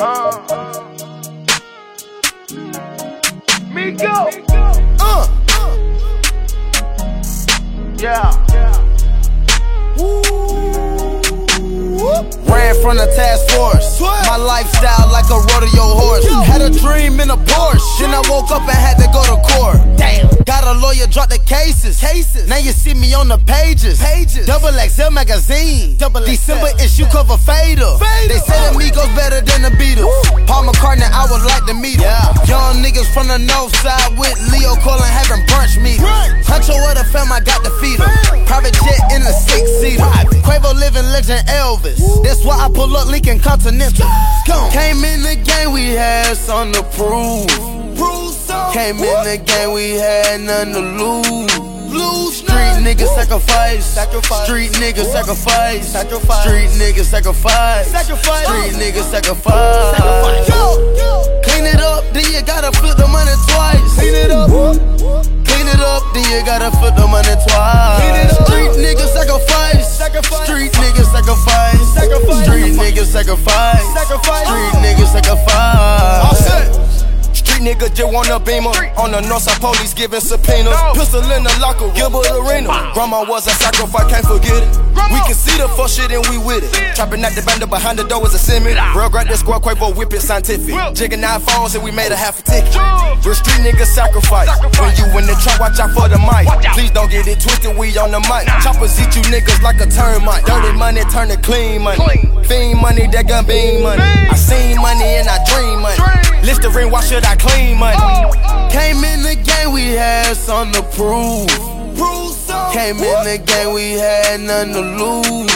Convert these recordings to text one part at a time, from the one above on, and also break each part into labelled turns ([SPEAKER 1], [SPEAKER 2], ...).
[SPEAKER 1] Uh. Migo.
[SPEAKER 2] Uh,
[SPEAKER 1] Yeah.
[SPEAKER 2] ran from the task force. My lifestyle like a rodeo horse. Had a dream in a Porsche. Then I woke up and had Drop the cases. Cases. Now you see me on the pages. Pages. Double XL magazine. Double December issue cover fader. They say me Migos better than the Beatles. Paul McCartney, I would like to meet him. Young niggas from the north side with Leo and having brunch meetings. Huncho what a fam, I got to feed him. Private jet in a six seater. Quavo living legend Elvis. That's why I pull up Lincoln Continental. Came in the game, we had something to prove. Came in the game, we had nothing to lose. Street niggas sacrifice. Street niggas sacrifice. Street niggas sacrifice. Street niggas sacrifice. Clean it up, then you gotta flip the money twice. Clean it up. Clean it up, then you gotta flip the money twice. Street niggas sacrifice. Street niggas sacrifice. Street niggas sacrifice. Street niggas sacrifice.
[SPEAKER 3] Street nigga just want a beamer. On the north side, police giving subpoenas. Pistol in the locker, Gilbert Arena. Grandma was a sacrifice, can't forget it. We can see the fuck shit and we with it. Trapping at the bender behind the door is a semi. Real great, this squad Quavo whip it scientific. Jigging nine phones and we made a half a ticket. Real street nigga sacrifice. When you in the trap, watch out for the mic. Please don't get it twisted, we on the mic. Choppers eat you niggas like a termite. Dirty money turn to clean money. Fiend money, that gun bean money. I seen money and I dream money. Listerine, why should I clean money? Oh, oh.
[SPEAKER 2] Came in the game, we had something to prove. Came in the game, we had nothing to lose.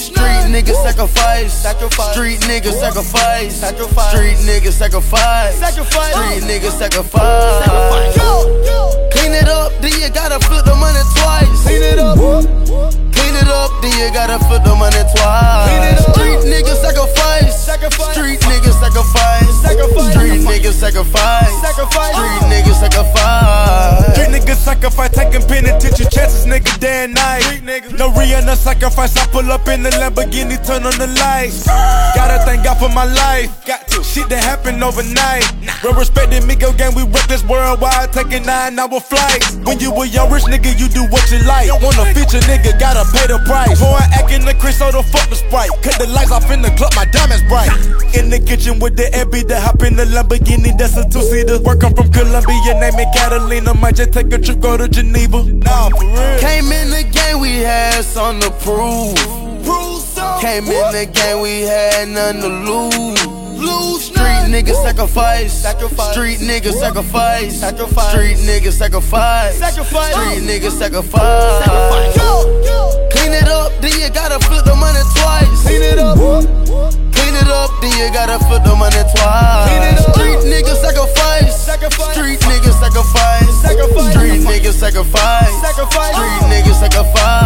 [SPEAKER 2] Street niggas sacrifice. Street niggas sacrifice. Street niggas sacrifice. Street niggas sacrifice. Clean it up, then you gotta flip the money twice. Clean it up. Clean it up, then you gotta flip the money twice. Sacrifice. Sacrifice. Street
[SPEAKER 4] taking penitentiary chances, nigga, day and night. No Rihanna sacrifice, I pull up in the Lamborghini, turn on the lights. Gotta thank God for my life. Got to. Shit that happened overnight. Real respected me, go gang, we wreck reckless worldwide, taking nine hour flights. When you a young rich nigga, you do what you like. Want a feature nigga, gotta pay the price. Boy, act in the Chris, so the fuck the sprite. Cut the lights off in the club, my diamonds bright. In the kitchen with the Abby, the hop in the Lamborghini, that's a two seater. Work I'm from Colombia, name it Catalina. Might just take a trip, go to Geneva. Nah, for real.
[SPEAKER 2] Came in the game, we had something to prove. Came in the game, we had nothing to lose. Street niggas sacrifice. Street niggas sacrifice. Street niggas sacrifice. Street niggas sacrifice. Clean it up, then you gotta flip sacrifice. Sacrifice. Street niggas sacrifice.